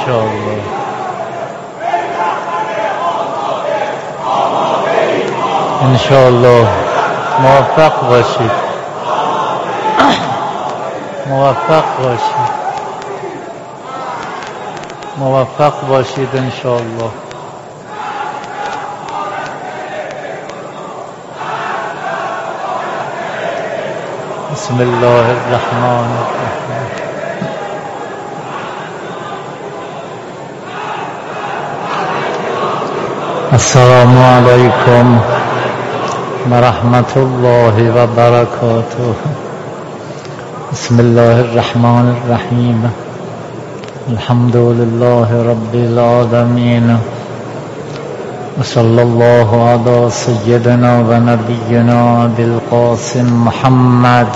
انشاءالله. انشاءالله. موفق باشید. موفق باشید. موفق باشید انشاءالله. بسم الله الرحمن الرحیم. السلام علیکم ورحمة الله وبركاته. بسم الله الرحمن الرحيم. الحمد لله رب العالمين. وصلى الله على سيدنا ونبينا بالقاسم محمد.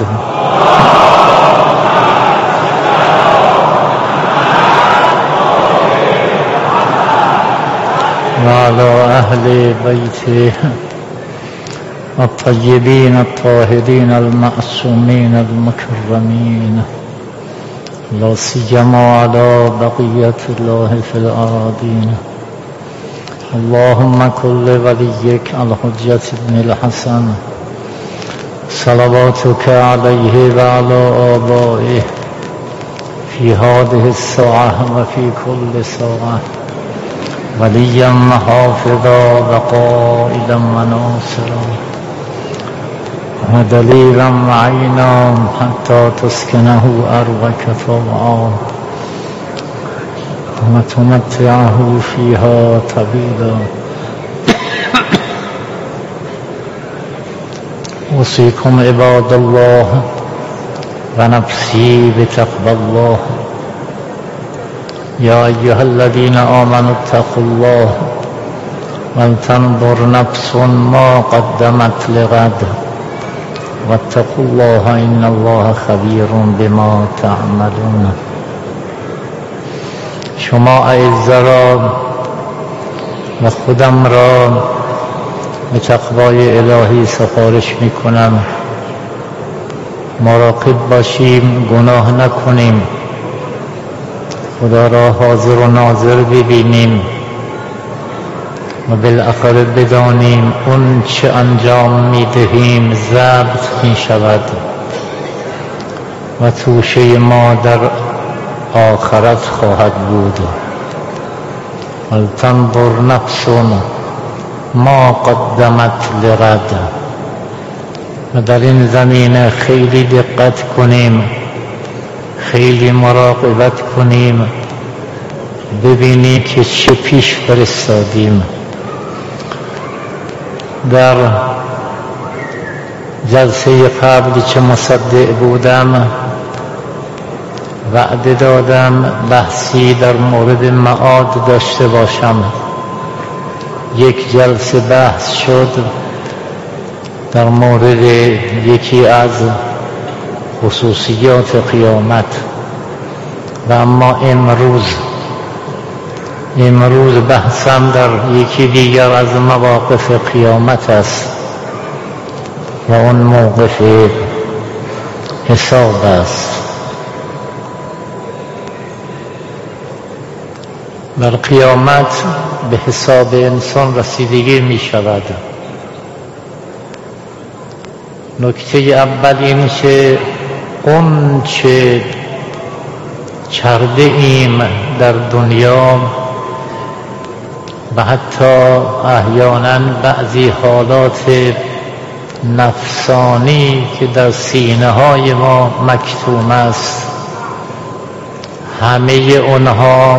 وعلى أهل بيته الطيبين الطاهرين المعصومين المكرمين لا سيما على بقية الله في الأراضين. اللهم كل وليك الحجة بن الحسن. صلواتك عليه وعلى آبائه في هذه الساعة وفي كل ساعة. وليا حافظا وقائدا وناصرا. ودليلا وعينا حتى تسكنه أرضك طوعا. وتمتعه فيها طويلا أوصيكم عباد الله ونفسي بتقوى الله. يا أيها الذين آمنوا اتقوا الله ولتنظر نفس ما قدمت لغد واتقوا الله إن الله خبير بما تعملون. شما اعزه را و خودم را به تقوای الهی سفارش می کنم مراقب باشیم گناه نکنیم. خدا را حاضر و ناظر ببینیم و بالاخره بدانیم اون چه انجام می دهیم ضبط می شود و توشه ما در آخرت خواهد بود. ولتنظر نفس ما قدمت لغد و در این زمینه خیلی دقت کنیم خیلی مراقبت کنیم. ببینیم که چه پیش فرستادیم. در جلسه قبل چه مصدع بودم وعده دادم بحثی در مورد معاد داشته باشم. یک جلسه بحث شد در مورد یکی از خصوصیات قیامت. و اما امروز امروز بحثم در یکی دیگر از مواقف قیامت است و اون موقف حساب است. در قیامت به حساب انسان رسیدگی می شود. نکته اول این که اون چه کرده ایم در دنیا و حتی احیانا بعضی حالات نفسانی که در سینه های ما مکتوم است. همه اونها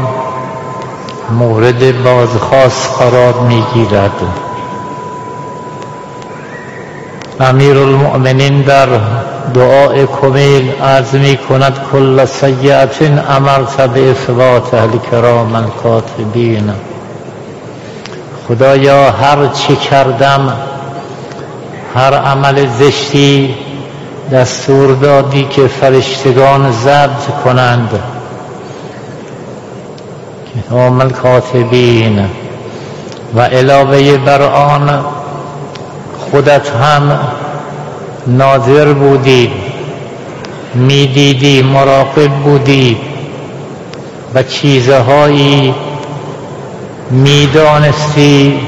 مورد بازخواست قرار می‌گیرد. امیر در دعای کمیل عرض می کند کل سیعت امرت به اثبات اهل کرام الکاتبین. خدایا هر چی کردم هر عمل زشتی دستور دادی که فرشتگان ضبط کنند. هم الکاتبین. و علاوه بر آن خودت هم ناظر بودی می‌دیدی مراقب بودی و چیزهایی می‌دانستی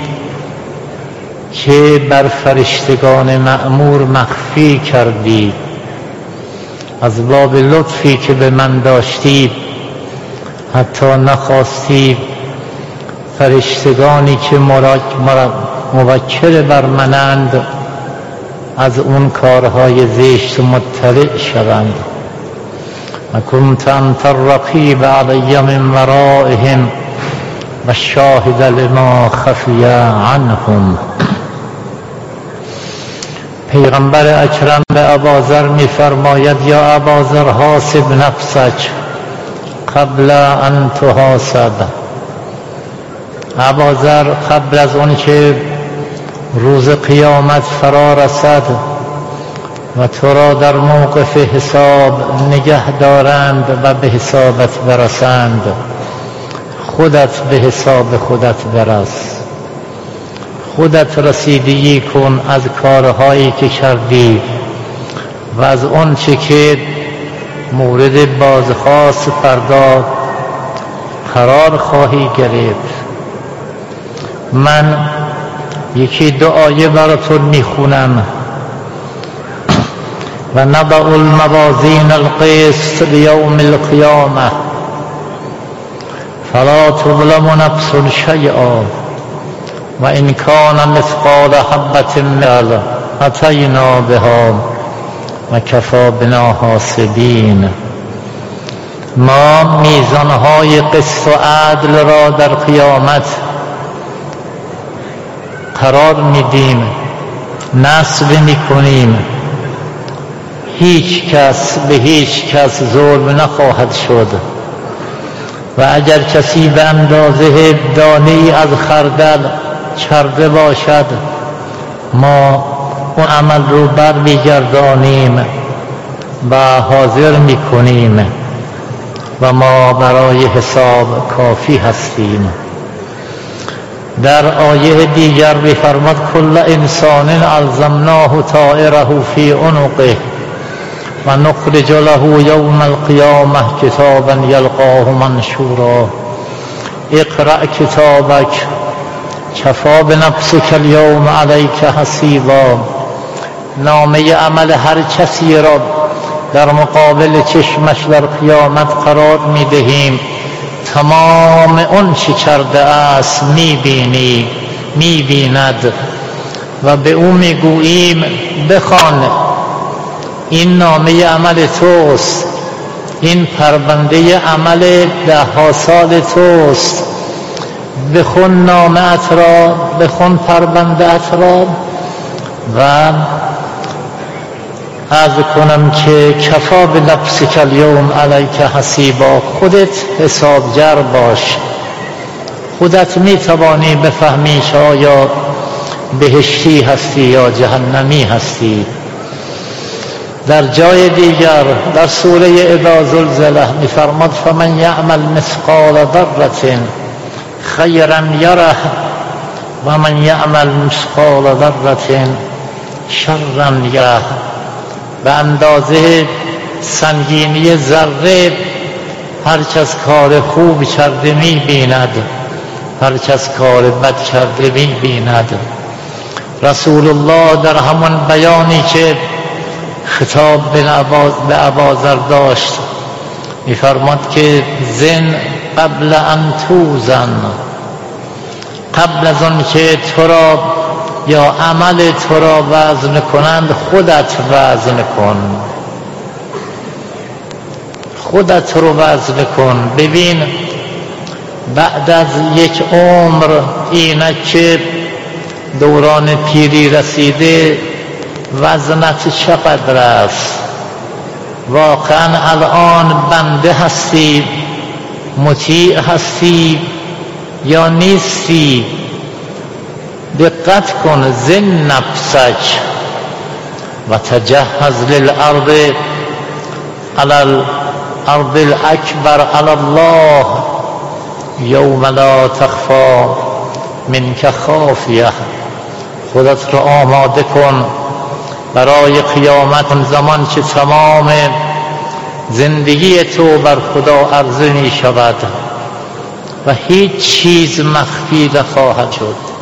که بر فرشتگان معمور مخفی کردی از باب لطفی که به من داشتی حتی نخواستی فرشتگانی که موکل بر منند از اون کارهای زشت مطلع شوند. و کنت انت الرقیب علی من ورائهم و شاهد لما خفی عنهم. پیغمبر اکرم به ابازر میفرماید یا ابازر حاسب نفسک قبل ان تحاسب. ابازر قبل از اون که روز قیامت فرا رسد و تو را در موقف حساب نگه دارند و به حسابت برسند. خودت به حساب خودت برس خودت رسیدگی کن از کارهایی که کردی و از اون چه که مورد بازخواست فردا قرار خواهی گرفت. من یکی دعای براتون می‌خونم. و نضع الموازین القسط لیوم القیامه فلا تظلم نفس شیئا. و این کان مثقال حبت من اتینا بها و کفا بنا حاسبین. ما میزانهای قسط و عدل را در قیامت قرار میدیم نصب می‌کنیم. هیچ کس به هیچ کس ظلم نخواهد شد. و اگر کسی به اندازه دانه ای از خردل چرده باشد ما اون عمل رو بر میگردانیم و حاضر می‌کنیم و ما برای حساب کافی هستیم. در آیه دیگر بفرماد کل انسان الزمناه طائره فی عنقه و نخرج له یوم القیامه کتابا یلقاه منشورا. اقرأ کتابک کفا به اليوم علیک حسیبا. نامه عمل هر کسی را در مقابل چشمش در قیامت قرار می دهیم تمام اون چی کرده است می‌بینی می‌بیند و به او می‌گوییم بخوان. این نامه عمل توست این پرونده عمل ده ها سال توست. بخون نامه را بخون پرونده را و از کنم که کفا به نفسک اليوم علیک حسیبا خودت حسابگر باش. خودت می توانی بفهمی آیا بهشتی هستی یا جهنمی هستی. در جای دیگر در سوره اذا زلزله میفرماد فمن یعمل مثقال ذره خیرا یره و من یعمل مثقال ذره شرا یره. به اندازه سنگینی ذره هرچه از کار خوب کرده می بیند هرچه از کار بد کرده می بیند رسول الله در همون بیانی که خطاب به عبازر داشت میفرماد که زن قبل ان توزن. قبل از آن که تو یا عمل تو را وزن کنند خودت وزن کن. خودت رو وزن کن. ببین بعد از یک عمر اینک که دوران پیری رسیده وزنت چقدر است؟ واقعا الان بنده هستی مطیع هستی یا نیستی؟ دقت کن زن نفسک. و تجهز للارض على الارض الاکبر على الله یوم لا تخفى منك خافیه. خودت رو آماده کن. برای قیامت زمان که تمام زندگی تو بر خدا عرضه می شود و هیچ چیز مخفی نخواهد شد.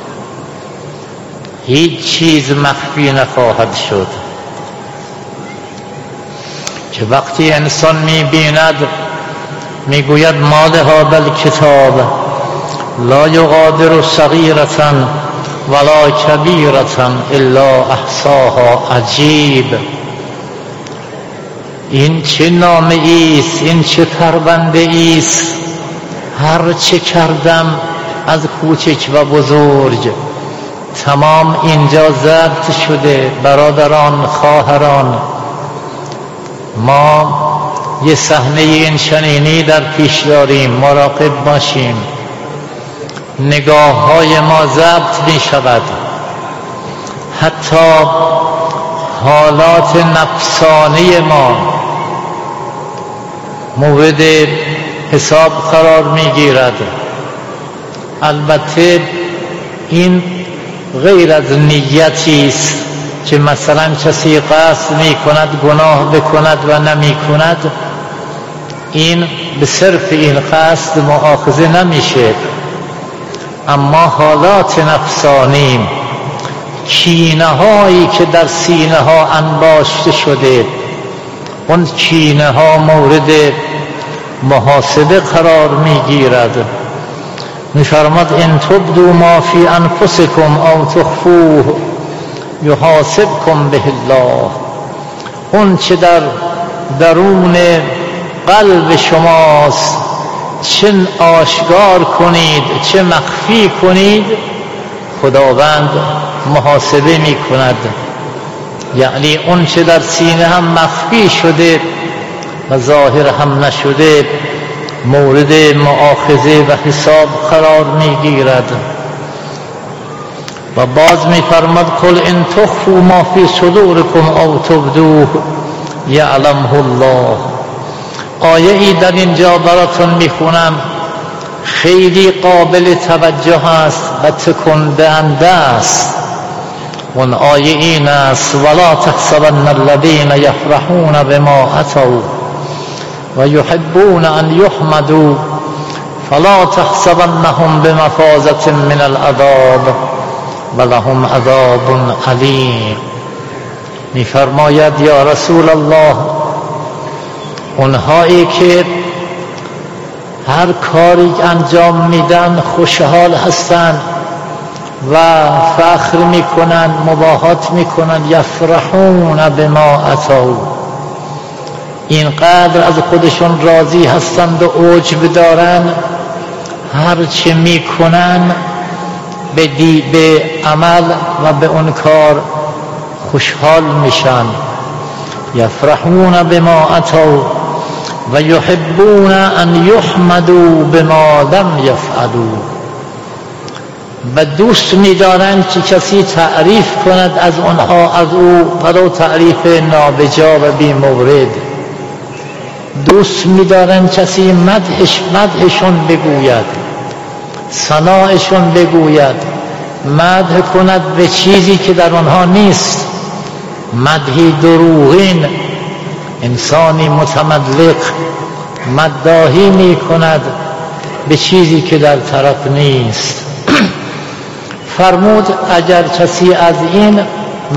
هیچ چیز مخفی نخواهد شد. که وقتی انسان می بیند می گوید مال بل کتاب لا یغادر صغیرتا ولا کبیرتا الا احصاها عجیب. این چه نامه ایست این چه پرونده ایست؟ هر چه کردم از کوچک و بزرگ تمام اینجا ضبط شده برادران خواهران. ما یه صحنه این شنینی در پیش داریم مراقب باشیم. نگاه های ما ضبط می شود حتی حالات نفسانی ما مورد حساب قرار می گیرد البته این غیر از نیتی است که مثلا کسی قصد می کند گناه بکند و نمی کند این به صرف این قصد معاخذه نمیشه. اما حالات نفسانی کینه هایی که در سینه ها انباشته شده اون کینه ها مورد محاسبه قرار می‌گیرد. میفرماد ان تبدو ما فی انفسکم او تخفوه یحاسبکم به الله. اون چه در درون قلب شماست چه آشکار کنید چه مخفی کنید خداوند محاسبه می کند یعنی اون چه در سینه هم مخفی شده و ظاهر هم نشده مورد معاخذه و حساب قرار می گیرد و باز می فرمد کل ان تخفو ما فی صدورکم او تبدوه یعلمه الله. آیه ای در اینجا براتون می‌خونم. خیلی قابل توجه است و تکندهنده است. اون آیه این است ولا تحسبن الذين يفرحون بما اتوا. و یحبون ان یحمدوا فلا تحسبنهم بمفازة من العذاب ولهم عذاب علیم میفرماید یا رسول الله اونهایی که هر کاری انجام میدن خوشحال هستند و فخر می‌کنن مباهات می‌کنن یفرحون به ما اتاو اینقدر از خودشون راضی هستند و عجب هر چه می‌کنن به, به عمل و به اون کار خوشحال میشن. یفرحون ما اتاو و یحبون ان یحمدوا بما لم یفعلوا. و دوست میدارند که کسی تعریف کند از آنها از او ولو تعریف نابجا و بی مورد دوست میدارند کسی مدحش مدحشون بگوید. سنایشون بگوید. مدح کند به چیزی که در آنها نیست. مدحی دروغین. انسانی متملق. مداهی می کند به چیزی که در طرف نیست. فرمود اگر کسی از این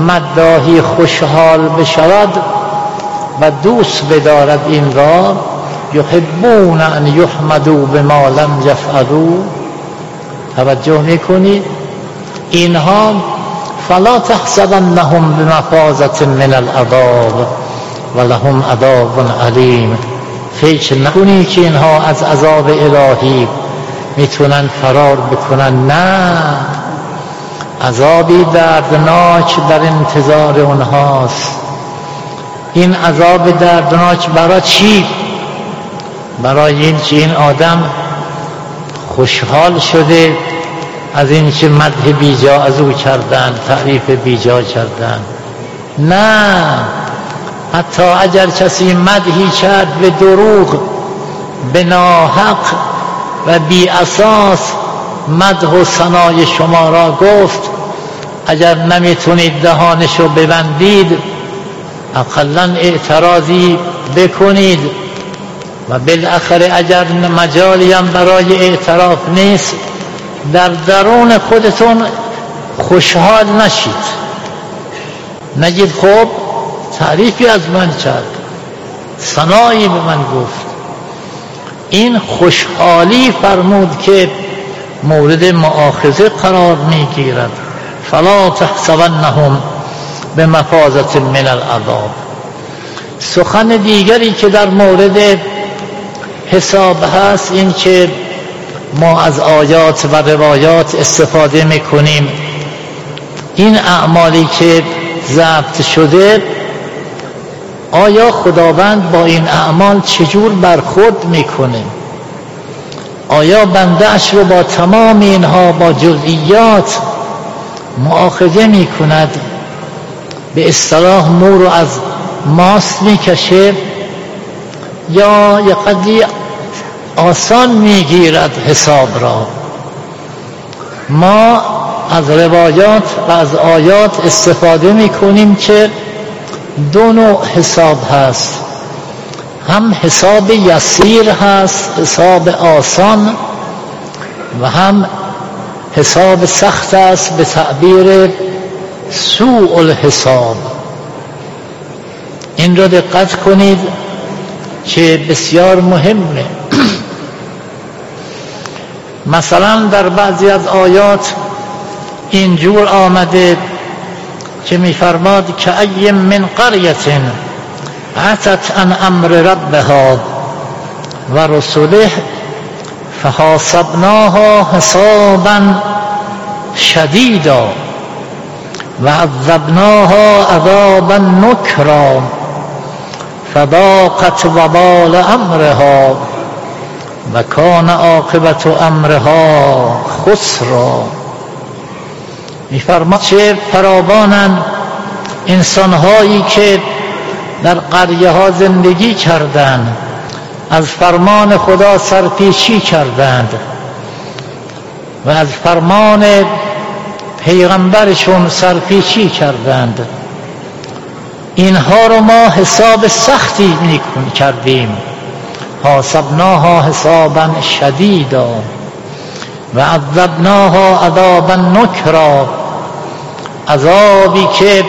مداهی خوشحال بشود و دوست بدارد این را یحبون ان یحمدوا بما لم یفعلوا. توجه می‌کنید اینها فلا تحسبنهم بمفازة من العذاب ولهم عذاب علیم. فکر نکنی که اینها از عذاب الهی می‌تونن فرار بکنن. نه. عذابی دردناک در انتظار اونهاست. این عذاب دردناک برای چی؟ برای این که این آدم خوشحال شده از این که مدح بیجا از او کردن تعریف بیجا کردن نه حتی اگر کسی مدهی کرد به دروغ به ناحق و بی اساس مدح و سنای شما را گفت اگر نمی‌تونید دهانشو ببندید اقلا اعتراضی بکنید و بالاخره اگر مجالی هم برای اعتراف نیست در درون خودتون خوشحال نشید. نجید خب تعریفی از من کرد سنایی به من گفت. این خوشحالی فرمود که مورد معاخذه قرار می‌گیرد. فلا تحسبنهم به مفازت من العذاب. سخن دیگری که در مورد حساب هست این که ما از آیات و روایات استفاده می‌کنیم. این اعمالی که ضبط شده آیا خداوند با این اعمال چجور برخورد می‌کنه؟ آیا بندهش رو با تمام اینها با جزئیات معاخذه می‌کند؟ به اصطلاح مو رو از ماست می‌کشه یا یه قدری آسان می‌گیرد حساب را. ما از روایات و از آیات استفاده می‌کنیم که دو نوع حساب هست. هم حساب یسیر هست حساب آسان و هم حساب سخت است به تعبیر سوء الحساب این را دقت کنید که بسیار مهمه. مثلا در بعضی از آیات اینجور آمده که میفرماد که ای من قریت عتت عن امر ربها و رسوله فحاسبناها حسابا شدیدا. و عذبناها عذابا نکرا فضاقت وبال امرها و کان عاقبت امرها خسرا میفرماد چه فراوانند انسانهایی که در قریه ها زندگی کردند. از فرمان خدا سرپیچی کردند. و از فرمان پیغمبرشون سرپیچی کردند. اینها رو ما حساب سختی می کردیم. حاسبناها حسابا شدیدا و عذبناها عذابا نکرا. عذابی که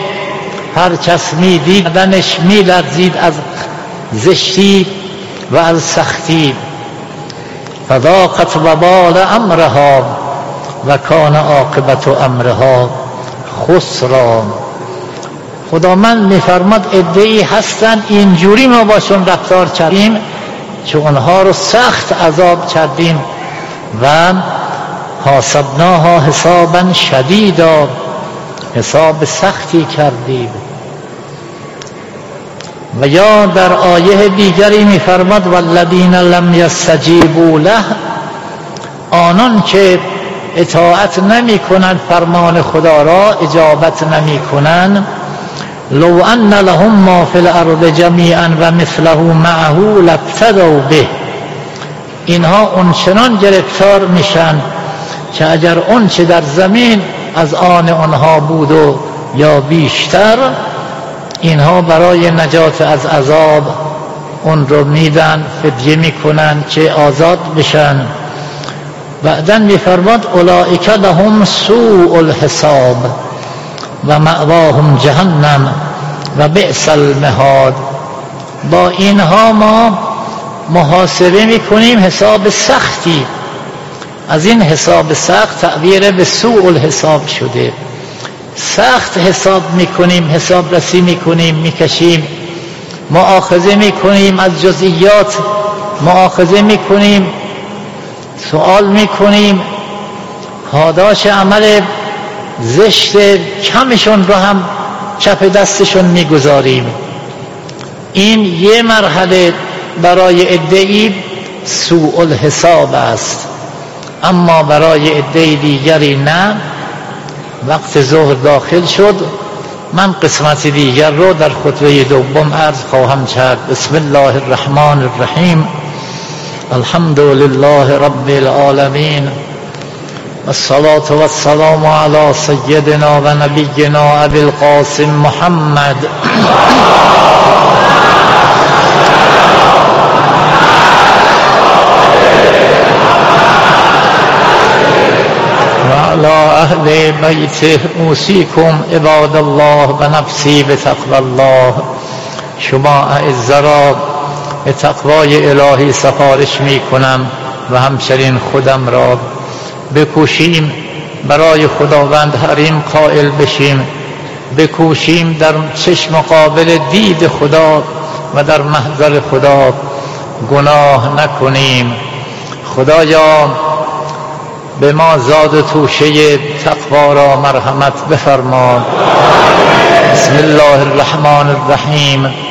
هر کس می‌دید بدنش میلرزید از زشتی و از سختی. فضاقت وبال امرها. و کان عاقبت امرها خسرا. خدا من میفرماد ادعی هستن اینجوری ما باشون رفتار کردیم که اونها رو سخت عذاب کردیم و حاسبناها حسابا شدیدا حساب سختی کردیم. و یا در آیه دیگری میفرماد والذین لم یستجیبوا له آنان که اطاعت نمی کنند فرمان خدا را اجابت نمی کنند لو ان لهم ما فی الارض جمیعا و مثله معه لفتدوا به. اینها اونچنان گرفتار میشن که اگر اون چه در زمین از آن آنها بود و یا بیشتر اینها برای نجات از عذاب اون رو میدن فدیه می‌کنن که آزاد بشن. بعدا میفرماد اولئک لهم سوء الحساب و مأواهم جهنم و بئس المهاد. با اینها ما محاسبه می‌کنیم حساب سختی. از این حساب سخت تعبیر به سوء الحساب شده. سخت حساب می‌کنیم حساب رسی می‌کنیم می‌کشیم معاخذه می‌کنیم از جزئیات معاخذه می‌کنیم سوال می‌کنیم. پاداش عمل زشت کمشون رو هم چپ دستشون می‌گذاریم. این یه مرحله برای ادعی سوء الحساب است. اما برای عده دیگری نه. وقت ظهر داخل شد. من قسمت دیگر رو در خطبه دوم عرض خواهم کرد. بسم الله الرحمن الرحیم. الحمد لله رب العالمین الصلاة والسلام على سيدنا ونبينا أبي القاسم محمد وعلى أهل بيته أوصيكم عباد الله ونفسي بتقوى الله شما اعزا به تقوای الهی سفارش می کنم و همچنین خودم را بکوشیم. برای خداوند حریم قائل بشیم. بکوشیم در چشم قابل دید خدا و در محضر خدا گناه نکنیم. خدایا به ما زاد توشه تقوا را مرحمت بفرما. بسم الله الرحمن الرحیم.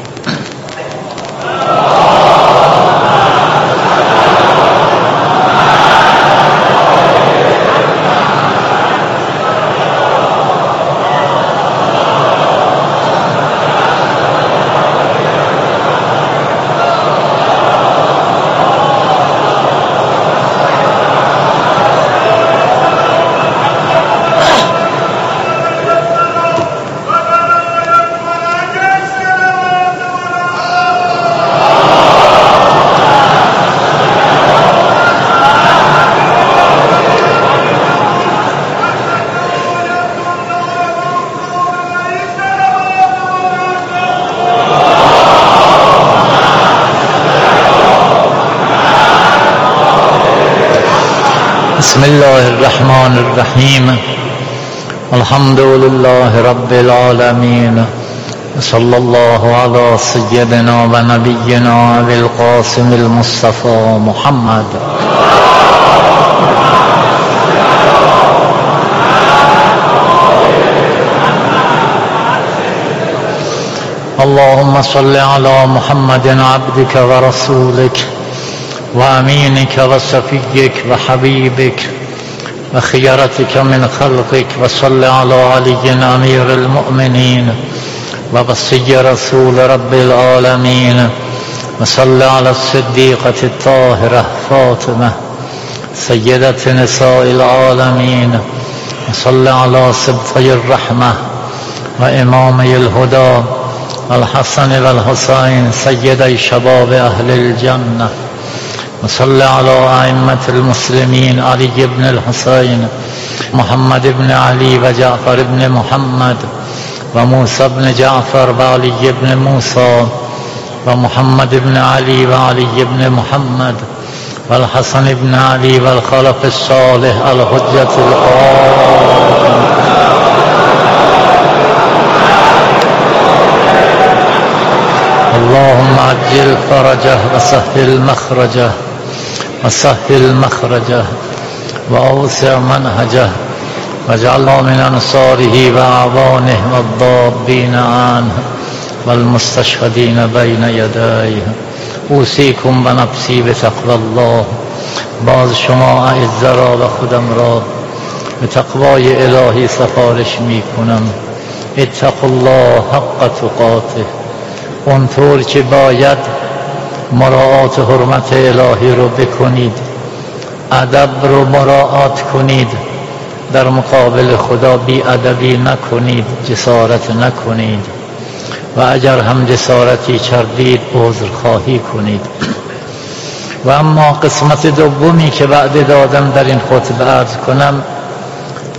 الرحيم. الحمد لله رب العالمين. صلى الله على سيدنا ونبينا ابي القاسم المصطفى محمد. اللهم صل على محمد عبدك ورسولك وأمينك وصفيك وحبيبك وخيرتك من خلقك وصل على علي أمير المؤمنين وبصي رسول رب العالمين وصل على الصديقة الطاهرة فاطمة سيدة نساء العالمين وصل على سبطي الرحمة وإمامي الهدى الحسن والحسين سيدي شباب أهل الجنة. وصل على أئمة المسلمين علي بن الحسين محمد بن علي وجعفر بن محمد وموسى بن جعفر وعلي بن موسى ومحمد بن علي وعلي بن محمد والحسن بن علي والخلف الصالح الحجة القائم. اللهم عجل فرجه وسهل مخرجه. وسهل مخرجه وأوسع منهجه واجعلنا من أنصاره وأعوانه والضابين عنه والمستشهدين بين يديه اوصیکم و نفسی به الله باز شما اعزه را خودم را به تقوای الهی سفارش می کنم اتقوا الله حق تقاته اونطور که باید مراعات حرمت الهی رو بکنید. ادب رو مراعات کنید. در مقابل خدا بی ادبی نکنید جسارت نکنید. و اگر هم جسارتی کردید عذر خواهی کنید. و اما قسمت دومی که بعد دادم در این خطبه عرض کنم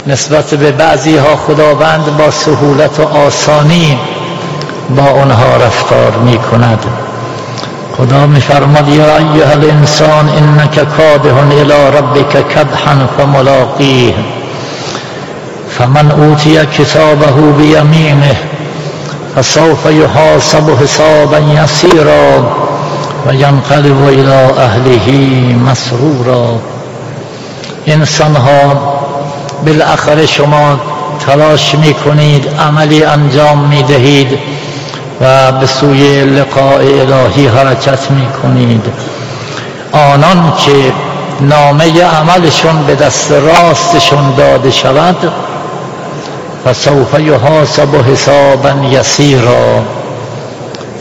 نسبت به بعضی ها خداوند با سهولت و آسانی با اونها رفتار می کند خدا میفرماد یا ایها الانسان انك کادح الى ربك کدحا فملاقیه. فمن اوتی کتابه بیمینه فسوف یحاسب حسابا یسیرا و ینقلب الى اهله مسرورا. انسان ها بالاخره شما تلاش می کنید عملی انجام می دهید و به سوی لقاء الهی حرکت می کنید آنان که نامه عملشون به دست راستشون داده شود و سوف یحاسب حسابا یسیرا.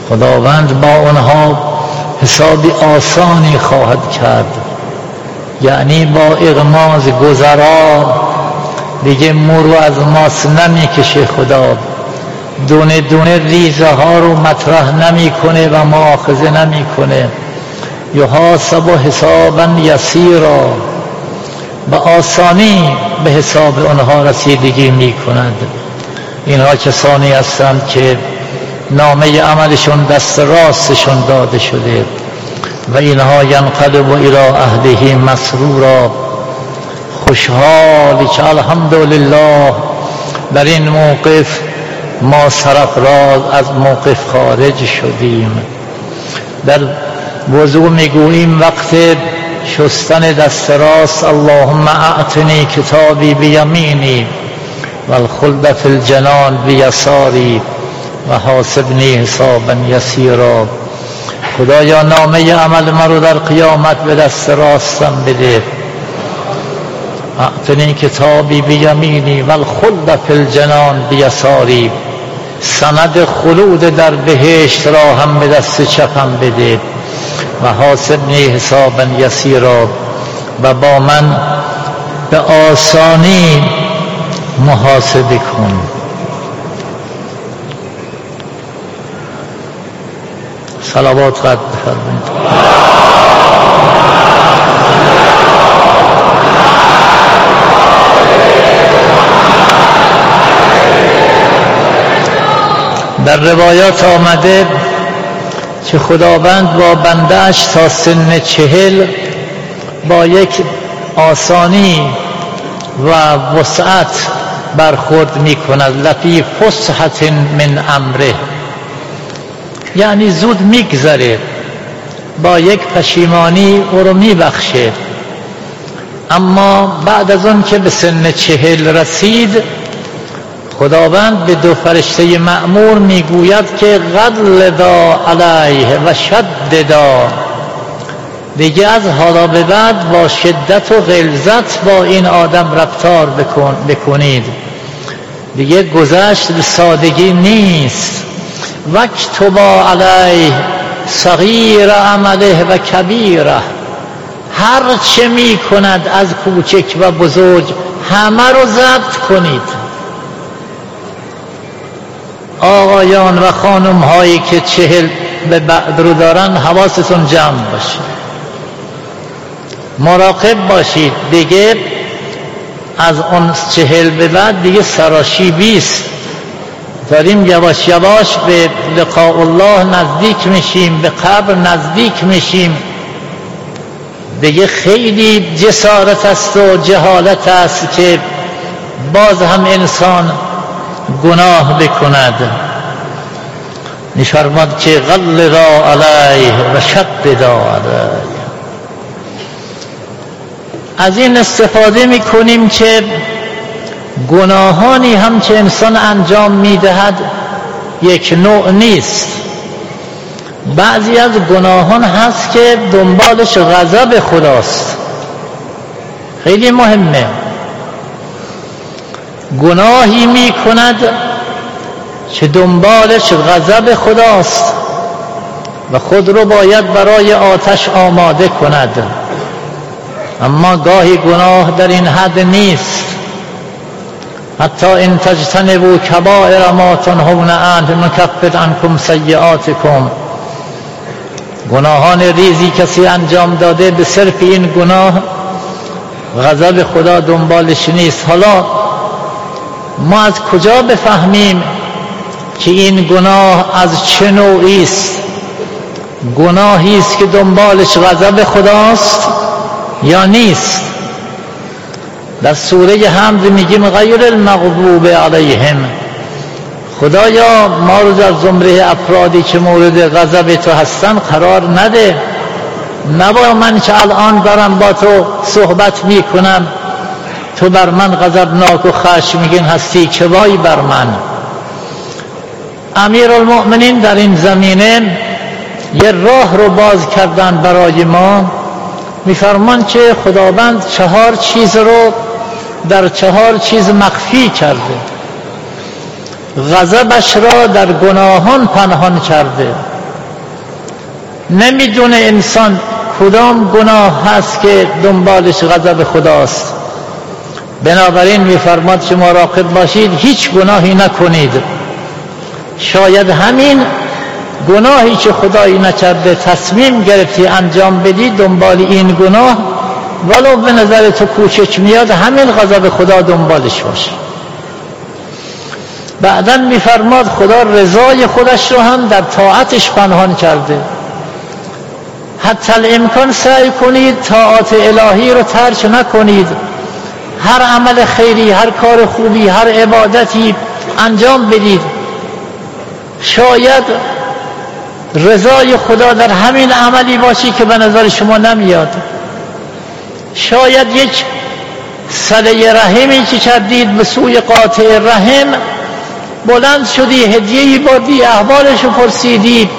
خداوند با آنها حسابی آسانی خواهد کرد. یعنی با اغماز گذرا دیگه مرو از ماس نمی‌کشه خدا. دونه دونه ریزه ها رو مطرح نمی‌کنه و معاخذه نمی‌کنه. یحاسب حسابا یسیرا. به آسانی به حساب آنها رسیدگی می کند اینها کسانی هستند که نامه عملشون دست راستشون داده شده و اینها ینقلب الى اهله مسرورا. خوشحالی که الحمدلله در این موقف ما سرفراز از موقف خارج شدیم. در وضوع می‌گوییم وقت شستن دست راست اللهم اعتنی کتابی بیمینی و الخلد فی الجنان بیساری و حاسبنی حسابا یسیرا. خدایا نامه عمل مرو در قیامت به دست راستم بده. اعتنی کتابی بیمینی و الخلد فی الجنان بیساری. سند خلود در بهشت را هم به دست چپم بده و حاسبنی حسابا یسیرا و با من به آسانی محاسبه کن. صلوات قد بفرمایید. در روایات آمده که خداوند با بندهش تا سن چهل با یک آسانی و وسعت برخورد می کند لفی فسحت من امره. یعنی زود میگذره. با یک پشیمانی او رو میبخشه. اما بعد از آن که به سن چهل رسید خداوند به دو فرشته معمور می‌گوید که غلدا علیه و شددا دیگه از حالا به بعد با شدت و غلظت با این آدم رفتار بکن بکنید. دیگه گذشت به سادگی نیست. وکتبا علیه صغیر عمله و کبیره. هر چه می کند از کوچک و بزرگ همه رو ضبط کنید. آقایان و خانم هایی که چهل به بعد رو دارن حواستون جمع باشه. مراقب باشید. دیگه از اون چهل به بعد دیگه سراشی بیست. داریم یواش یواش به لقاء الله نزدیک میشیم به قبر نزدیک میشیم. دیگه خیلی جسارت است و جهالت است که باز هم انسان گناه بکند. میفرماد که غل را علیه و شد دا علیه. از این استفاده می‌کنیم که گناهانی هم که انسان انجام می‌دهد یک نوع نیست. بعضی از گناهان هست که دنبالش غضب خداست. خیلی مهمه. گناهی می کند که دنبالش غضب خداست و خود رو باید برای آتش آماده کند. اما گاهی گناه در این حد نیست. حتی ان تجتنبوا کبائر ما تنهون عنه نکفر عنکم سیئاتکم. گناهان ریزی کسی انجام داده به صرف این گناه غضب خدا دنبالش نیست. حالا ما از کجا بفهمیم که این گناه از چه نوعی است؟ گناهی است که دنبالش غضب خداست یا نیست؟ در سوره حمد میگیم غیر المغضوب علیهم. خدایا ما رو در زمره افرادی که مورد غضب تو هستن قرار نده. نبا من که الان دارم با تو صحبت می‌کنم. تو بر من غضبناک و خشمگین هستی چه وای بر من؟ امیر المؤمنین در این زمینه یه راه رو باز کردن برای ما. میفرمان که خداوند چهار چیز رو در چهار چیز مخفی کرده. غضبش را در گناهان پنهان کرده. نمی‌دونه انسان کدام گناه هست که دنبالش غضب خداست. بنابراین میفرماد که مراقب باشید هیچ گناهی نکنید. شاید همین گناهی که خدایی نکرده تصمیم گرفتی انجام بدی دنبال این گناه ولو به نظر تو کوچک میاد همین غضب خدا دنبالش باشه بعدا میفرماد خدا رضای خودش رو هم در طاعتش پنهان کرده. حتی الامکان سعی کنید طاعت الهی رو ترک نکنید. هر عمل خیری هر کار خوبی هر عبادتی انجام بدید. شاید رضای خدا در همین عملی باشی که به نظر شما نمیاد. شاید یک صله رحمی که کردید به سوی قاطع رحم بلند شدی هدیهی بادی احوالشو پرسیدی.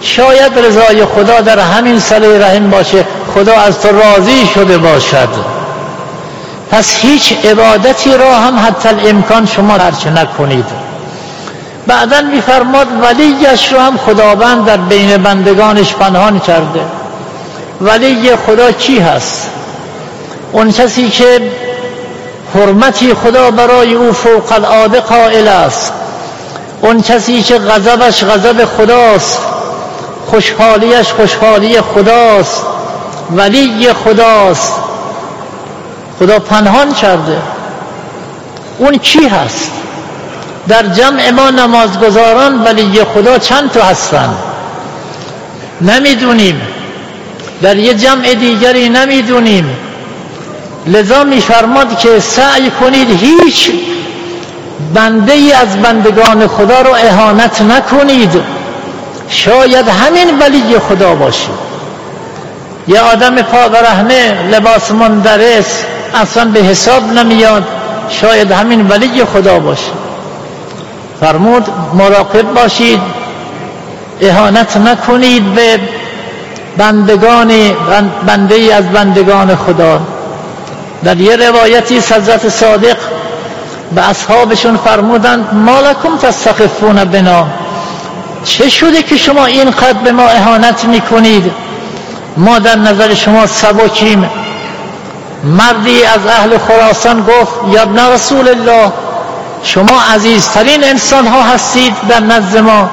شاید رضای خدا در همین صله رحم باشه خدا از تو راضی شده باشد. پس هیچ عبادتی را هم حتی الامکان شما ترک نکنید. بعدا میفرماد ولیش رو هم خداوند در بین بندگانش پنهان کرده. ولی خدا کی هست؟ اون کسی که حرمتی خدا برای او فوق العاده قائل است. اون کسی که غضبش غضب خداست. خوشحالیش خوشحالی خداست. ولی خداست. خدا پنهان کرده. اون کی هست؟ در جمع ما نمازگزاران ولی خدا چند تا هستن؟ نمی‌دونیم. در یه جمع دیگری نمی‌دونیم. لذا میفرماد که سعی کنید هیچ بنده ای از بندگان خدا رو اهانت نکنید. شاید همین ولی خدا باشید. یه آدم پا لباس مندرس اصلا به حساب نمیاد. شاید همین ولی خدا باشه. فرمود مراقب باشید. اهانت نکنید به بندگان بنده ای از بندگان خدا. در یه روایتی حضرت صادق به اصحابشون فرمودند مالکم تستخفون بنا. چه شده که شما اینقدر به ما اهانت می‌کنید؟ ما در نظر شما سبکیم. مردی از اهل خراسان گفت یا رسول الله شما عزیزترین انسان ها هستید در نزد ما.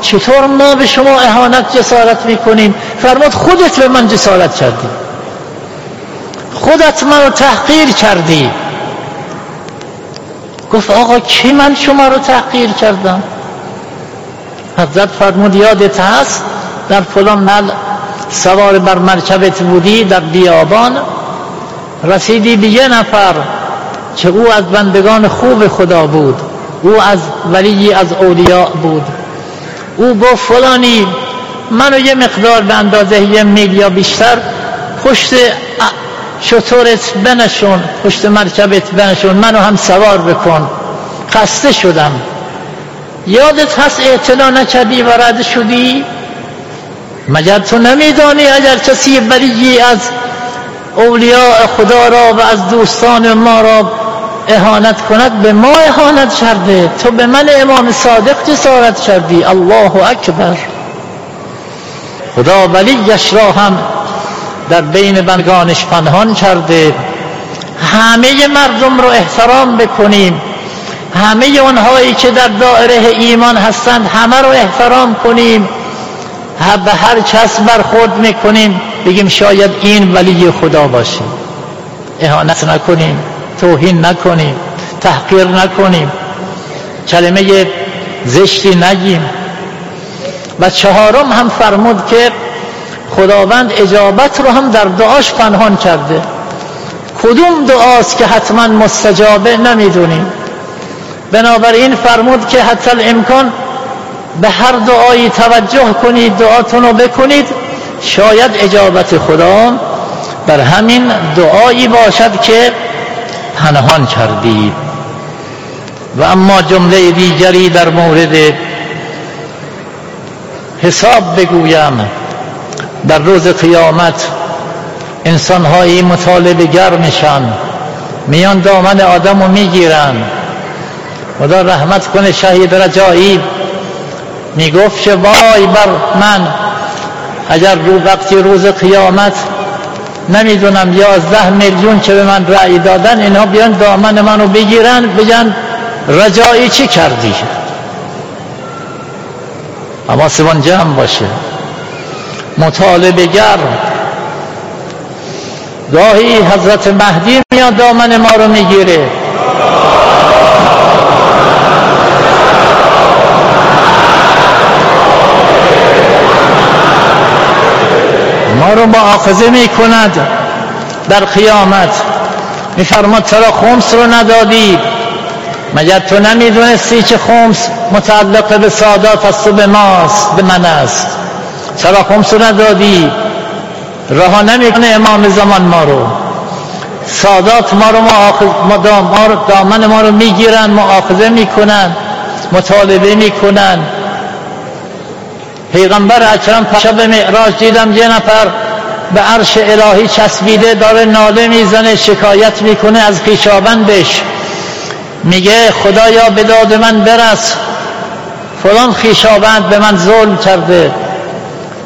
چطور ما به شما اهانت جسارت می‌کنیم؟ فرمود خودت به من جسارت کردی. خودت منو تحقیر کردی. گفت آقا کی من شما رو تحقیر کردم؟ حضرت فرمود یادت هست؟ در فلان سوار بر مرکبت بودی در بیابان رسیدی به یه نفر که او از بندگان خوب خدا بود او از ولی از اولیاء بود. او گفت فلانی منو یه مقدار به اندازه یه میل یا بیشتر پشت شطورت بنشون پشت مرکبت بنشون منو هم سوار بکن. خسته شدم. یادت هست اعتنا نکردی و رد شدی؟ مگر تو نمیدانی اگر کسی بریی از اولیاء خدا را و از دوستان ما را اهانت کند به ما اهانت کرده تو به من امام صادق جسارت کردی الله اکبر. خدا ولیش را هم در بین بندگانش پنهان کرده. همه مردم رو احترام بکنیم. همه اونهایی که در دائره ایمان هستند همه رو احترام کنیم. به هر کس برخورد می‌کنیم. بگیم شاید این ولی خدا باشه. اهانت نکنیم توهین نکنیم تحقیر نکنیم کلمه زشتی نگیم. و چهارم هم فرمود که خداوند اجابت رو هم در دعاش پنهان کرده. کدوم دعاست که حتما مستجابه نمی‌دونیم. بنابراین فرمود که حتی الامکان به هر دعایی توجه کنید دعاتون رو بکنید. شاید اجابت خدا بر همین دعایی باشد که پنهان کردید و اما جمله دیگری در مورد حساب بگویم. در روز قیامت انسان هایی مطالبه گر میان دامن آدم رو می‌گیرن. خدا رحمت کنه شهید رجایی می‌گفت که وای بر من اگر رو وقتی روز قیامت نمی‌دونم یازده میلیون که به من رأی دادن اینها بیان دامن منو بگیرن بگن رجایی چی کردی؟ اما سوان جمع باشه. مطالبه گر. گاهی حضرت مهدی میاد دامن ما رو می‌گیره. ما رو معاخذه می کند در قیامت. میفرماد چرا خمس رو ندادی؟ مگر تو نمی‌دونستی که خمس متعلق به سادات است و به ماست به من است؟ چرا خمس رو ندادی؟ رها نمی‌کنه امام زمان ما رو. سادات ما رو ما دامن ما رو می‌گیرن معاخذه می‌کنن مطالبه می‌کنن. پیغمبر اکرم شب معراج دیدم یه نفر به عرش الهی چسبیده داره ناله می‌زنه شکایت می‌کنه از خیشابندش میگه خدایا به داد من برس. فلان خیشابند به من ظلم کرده.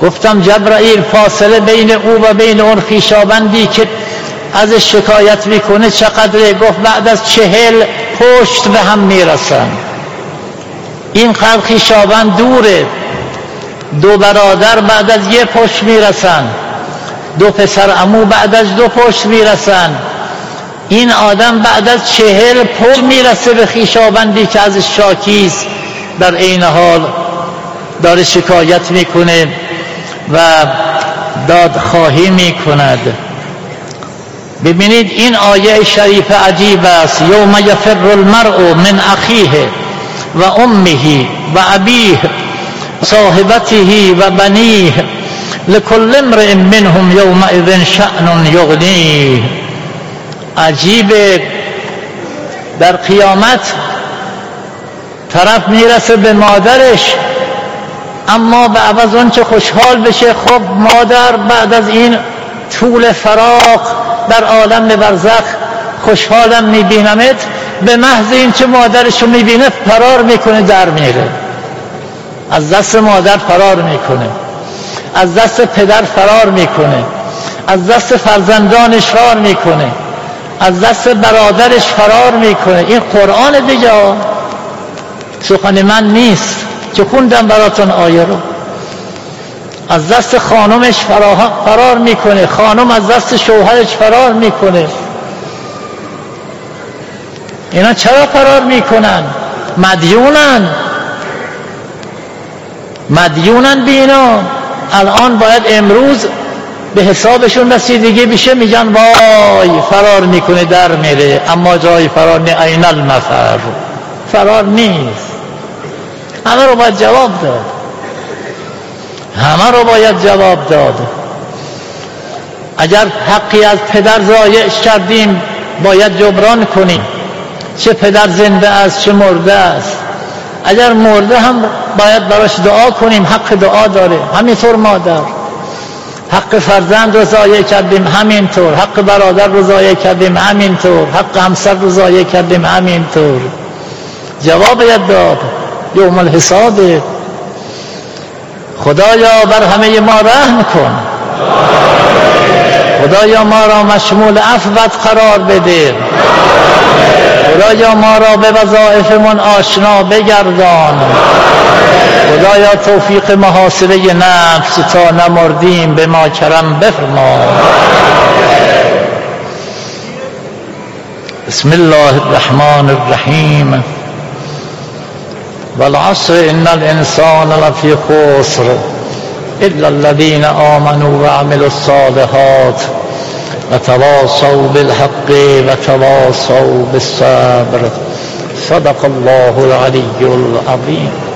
گفتم جبرائیل فاصله بین او و بین اون خیشابندی که از شکایت می‌کنه چقدره؟ گفت بعد از چهل پشت به هم می‌رسن. این قدر خیشابند دوره. دو برادر بعد از یه پشت می‌رسن. دو پسر امو بعد از دو پشت می‌رسن. این آدم بعد از چهل پشت می‌رسه به خیشابندی که از شاکیست در عین حال داره شکایت می‌کنه و دادخواهی می‌کند. ببینید این آیه شریف عجیب است. یوم یفر المرء من اخیه و امه و ابیه. صاحبته و بنیه لكل امرئ منهم يومئذ شأن یغنیه. عجیب در قیامت طرف می‌رسه به مادرش اما به عوض اون چه خوشحال بشه خب مادر بعد از این طول فراق در عالم برزخ خوشحالم میبینمت به محض این چه مادرشو می‌بینه فرار می‌کنه در میره. از دست مادر فرار می‌کنه. از دست پدر فرار می‌کنه. از دست فرزندانش فرار می‌کنه. از دست برادرش فرار می‌کنه. این قرآن دیگه سخن من نیست که خوندم براتون آیه رو. از دست خانمش فرار می‌کنه. خانم از دست شوهرش فرار می‌کنه. اینا چرا فرار می‌کنن؟ مدیونن. مدیونن به اینا. الان باید امروز به حسابشون رسیدگی بشه میگن وای فرار می‌کنه در میره. اما جای فرار نی این المفر فرار نیست. همه رو باید جواب داد. همه رو باید جواب داد. اگر حقی از پدر زایش کردیم باید جبران کنیم. چه پدر زنده است چه مرده است. اگر مرده هم باید براش دعا کنیم حق دعا داره. همینطور مادر. حق فرزند رو ضایع کردیم همینطور. حق برادر رو ضایع کردیم همینطور. حق همسر رو ضایع کردیم همینطور. جواب باید داد. یوم الحساب. خدایا بر همه ما رحم کن. خدایا ما را مشمول عفوت قرار بده. خدایا ما را به وظائفمون آشنا بگردان. خدایا توفیق محاصره نفس تا نمردیم به ما کرم بفرما. بسم الله الرحمن الرحیم. والعصر ان الانسان لفی خسر الا الذين آمنوا وعملوا الصالحات. وتواصوا بالحق وتواصوا بالصبر. صدق الله العلی العظیم